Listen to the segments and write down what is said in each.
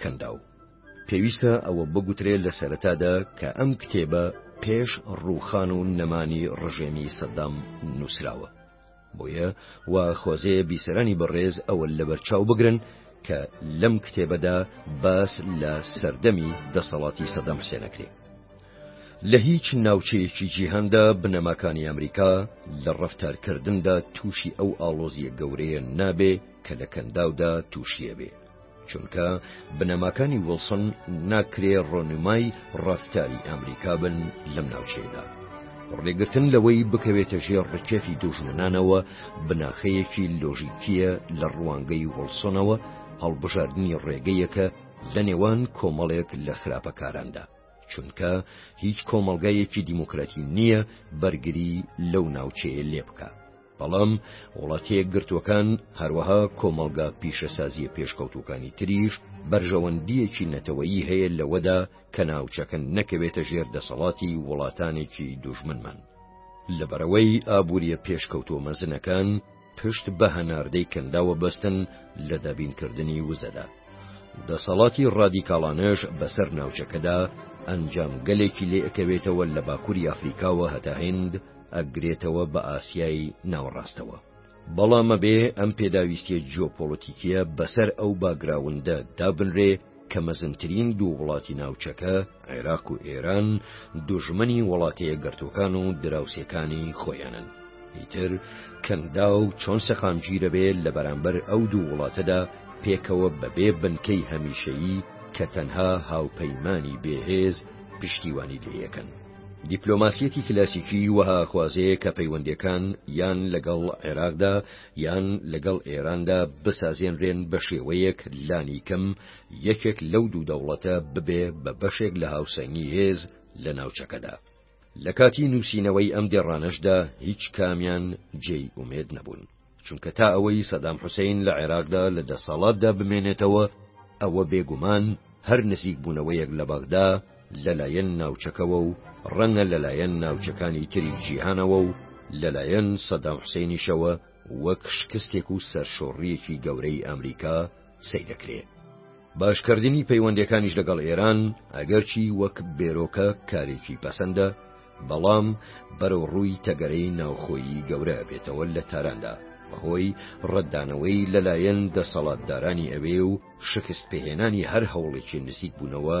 کەنداو. پێویستە ئەوە بگوترێ لە سەرەتادا کە ئەم کتێبە پێش ڕووخان و نەمانی ڕژێمی سەدام نووسراوە. بۆیە وا خۆزێ بیسەرانی بەڕێز ئەوە لەبەر چاو بگرن کە لەم کتێبەدا باس لە سەردەمی دەسەڵاتی سەدام حسێن ئەکرێ. لە هیچ ناوچەیەکی جیهاندا بنەماکانی ئەمریکا لە ڕەفتارکردندا تووشی ئەو ئاڵۆزییە گەورەیە نابێ کە لە کەنداودا تووشییە بێ. چونکە بنەماکانی وڵسن ناکرێ ڕۆنمای ڕەفتاری ئەمریکا بن لەم ناوچەیەدا. ڕێگرتن لەوەی بکەوێتە ژێر ڕکێفی دوژمنانەوە بناخەیەکی لۆژیکیە لە ڕوانگەی وڵسنەوە هەڵبژاردننی ڕێگەیەکە لە نێوان کۆمەڵێک لە خراپەکاراندا. چونکە هیچ کۆمەلگایەکی دیموکراتی نییە بەرگری لەو ناوچەیە لێ بکە. بەڵام وڵاتە یەکگرتووەکان هەروەها کۆمەڵگا پیشەسازیە پێشکەوتووەکانی تریش بەرژەوەندیەکی نەتەوەیی هەیە لەوەدا کە ناوچەکە نەکەوێتە ژێر دەسەڵاتی وڵاتانێکی دوژمنمان لەبەرەوەی ئابووریە پێشکەوتوە مەزنەکان پشت بە هەناردەی کەنداوە بەستن لە دابینکردنی وزەدا دەسەڵاتی ڕادیکاڵانەش بەسەر ناوچەکەدا ئەنجام گەلێکی لێ ئەکەوێتەوە لە باکووری ئەفریکاوە هەتا هند ئەگرێتەوە بە ئاسیای ناوەڕاستەوە. بەڵام ئەبێ ئەم پێداویستیە جیۆپۆڵەتیکیە بەسەر ئەو باگراوندە دابنرێ کە مەزنترین دوو وڵاتی ناوچەکە، عێراق و ئێران، دوژمنی وڵاتە یەکگرتووەکان و دراوسێکانی خۆیانن. ئیتر کەنداو چۆن سەقامگیرە بێ لە بەرامبەر ئەو دوو وڵاتەدا پێکەوە بەبێ بنکەی هەمیشەیی کە تەنها هاوپەیمانی بێهێز پشتیوانی لێیەکەن. دیپلۆماسیەتی کلاسیکی وەها خوازێ کە پەیوەندێکان یان لەگەڵ عێراقدا یان لەگەڵ ئێراندا بسازێنرێن بە شێوەیەک لانی کەم یەکێک لەو دوو دەوڵەتە ببێ بە بەشێک لە هاوسەنگی هێز لە ناوچەکەدا. لە کاتی نووسینەوەی ئەم دێڕانەشدا هیچ کامیان جێی ئومێد نەبوون. چونکە تا ئەوەی سەدام حوسەین لە عێراقدا لە دەسەڵاتدا بمێنێتەوە، ئەوە بێگومان هەر نزیکبوونەوەیەک لە بەغدا لەلایەن ناوچەکەوە و ڕەنگە لەلایەن ناوچەکانی تری جیهانەوە و لەلایەن سەدام حوسەینیشەوە وەک شکستێک و سەرشۆڕییەکی گەورەی ئەمریکا سەیدەکرێ. باشکردنی پەیوەندیەکانیش لەگەڵ ئێران ئەگەرچی وەک بێرۆکە کارێکی پەسەندە، بەڵام بەرەو ڕووی تەگەرەی ناوخۆیی گەورە ئەبێتەوە لە تاراندا، بەهۆی ڕەتدانەوەی لەلایەن دەسەڵاتدارانی ئەوێ و شکست پێهێنانی هەر هەوڵێکی نزیک بوونەوە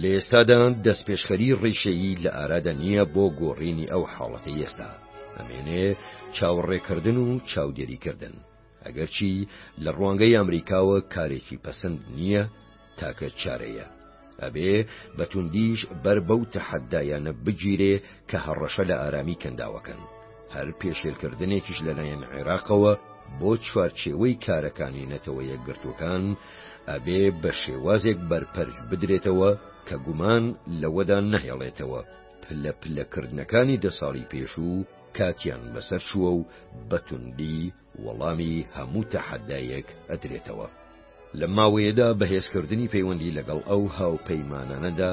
لە ئێستادا دەستپێشخەری ڕیشەیی لە ئارادا نییە بۆ گۆڕینی ئەو حاڵەتی ئێستا ئەمێنێ چاوەڕێکردن و چاودێریکردن ئەگەرچی لە ڕوانگەی ئەمریکاوە کارێکی پەسەند نییە، تاکە چارەیە. ئەبێ بە توندیش بەر بەو تەحەددایانە بگیرێ کە هەڕەشە لە ئارامی کەنداوەکەن. هەر پێشێلکردنێکیش لەلایەن عێراقەوە بۆ چوارچێوەی کارەکانی نەتەوە یەکگرتووەکان، ئەبێ بە شێوازێک بەرپەرچ بدرێتەوە کە گومان لەوەدا نەهێڵێتەوە پلە پلەکردنەکانی دە ساڵی پێشوو، کاتیان بەسەر چووە و بە توندی وەڵامی هەموو تەحەدایەک ئەدرێتەوە. لەم ماوەیەدا بەهێزکردنی پەیوەندی لەگەڵ ئەو هاوپەیمانانەدا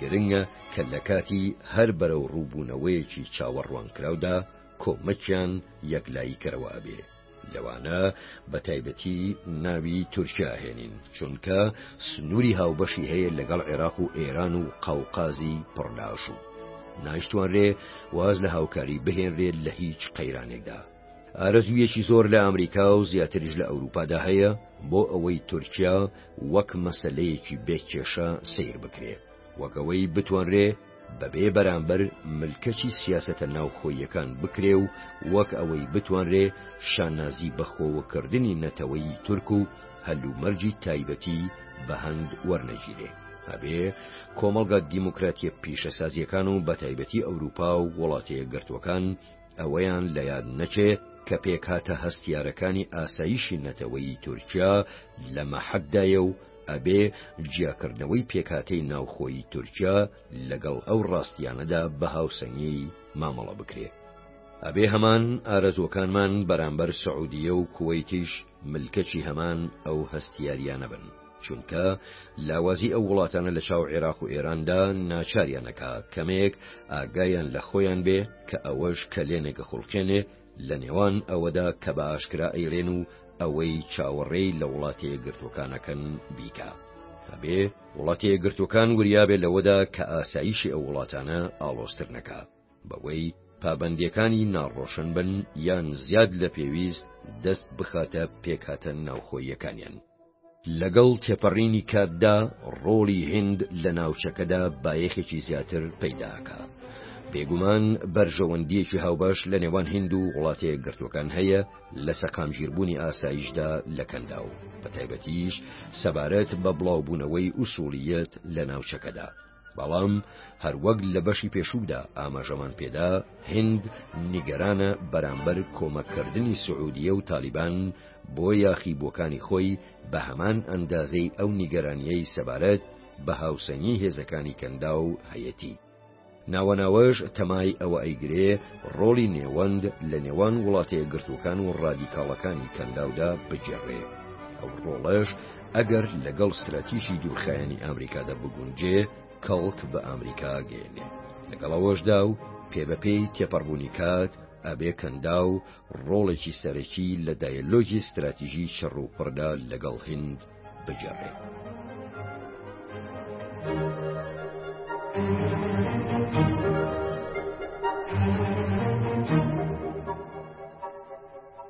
گرنگە کە لە کاتی هەر بەرەوڕووبوونەوەیەکی چاوەڕوانکراودا کۆمەکیان یەکلاییکەرەوە ئەبێ. لەوانە بە تایبەتی ناوی تورکیا هێنین چونکە سنووری هاوبەشی هەیە لەگەڵ عێراق و ئێران و قەوقازی پڕناش و نایشتوانرێ واز لە هاوکاری بهێنرێت لە هیچ قەیرانێکدا ئارەزویەکی زۆر لە ئەمریکا و زیاتریش لە ئەوروپادا هەیە بۆ ئەوەی تورکیا وەک مەسلەیەکی بێکێشە سیر بکرێت وەکەوەی بتوانرێ بەبێ بەرامبەر ملکەچی سیاسەتە ناوخۆییەکان بکرێ و وەک ئەوەی بتوانرێ شانازی بەخۆوەکردنی نەتەوەیی تورک و هەلومەرجی تایبەتی بەهەند وەرنەگیرێ. ئەبێ کۆمەڵگا دیموکراتیە پیشەسازیەکان و بەتایبەتی ئەوروپا و وڵاتەیەکگرتوەکان، ئەوەیان لە یاد نەچێ کە پێکهاتە هەستیارەکانی ئاسایشی نەتەوەیی تورکیا لە مەحەکدایە و ئەبێ جیاکردنەوەی پێکهاتەی ناوخۆیی تورکیا لەگەڵ ئەو ڕاستیانەدا بە هاوسەنگی مامەڵە بکرێ. ئەبێ هەمان ئارەزووەکانمان بەرامبەر سعودیە و کوەیتیش ملکەچی هەمان ئەو هەستیاریانە بن. چونکە لاوازی ئەو وڵاتانە لە چاو عێراق و ئێراندا ناچاریان نەکا کەمێک ئاگایان لە خۆیان بێ کە ئەوەش کەلێنێک خوڵقێنێ لە نێوان ئەوەدا کە بە ئاشکرا ئەیرێن و ئەوەی چاوەڕێی لە وڵاتەیە گرتوەکانەکەن بیکە. هەبێ وڵاتەیە گرتوەکان وریابێ لەوەدا کە ئاساییشی ئەو وڵاتانە ئاڵۆزتر نەکا. بەوەی پابەندییەکانی ناڕۆشن بن یان زیاد لە پێویست دەست بخاتە پێکهاتە ناوخۆییەکانیان. لەگەڵ تێپەڕینی کاتدا ڕۆڵی هند لە ناوچەکەدا بایەخێکی زیاتر پەیدا ئەکا. بێگومان بەرژەوەندییەکی هاوبەش لە نێوان هند و وڵاتە یەکگرتووەکان هەیە لە سەقامگیربوونی ئاسایشدا لە کەنداو، بەتایبەتیش سەبارەت بە بڵاوبوونەوەی ئوسوڵییەت لە ناوچەکەدا. بەڵام هەروەک لە بەشی پێشوودا ئاماژەمان پێدا هند نیگەرانە بەرامبەر کۆمەککردنی سعودیە و تالیبان بۆ یاخی بۆکانی خۆی بە هەمان ئەندازەی ئەو نیگەرانیەی سەبارەت بە هاوسەنگی هێزەکانی کەندا و هەیەتی. ناوەناوەش تەمای ئەوە ئەیگرێ ڕۆڵی نێوەند لە نێوان وڵاتە یەکگرتووەکان و ڕادیکاڵەکانی کەنداودا بگێڕێ ئەو ڕۆڵەش ئەگەر لەگەڵ ستراتیژی دوورخایەنی ئامریکادا بگونجێ کەڵک بە ئامریکا گەێنێ لەگەڵ ئەوەشدا و پێ بەپێی تێپەڕبوونی کات ئەبێ کەندا و ڕۆڵێکی سەرەکی لە دایلۆگی ستراتیژی شەڕ و پڕدا لەگەڵ هند بگەڕێ.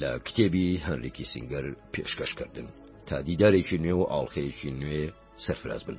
لە کتێبی هەنری کیسینگەر پێشکەش کردن تا دیدارێکی نوێ و ئاڵقەیەکی نوێ سەرفراز بن.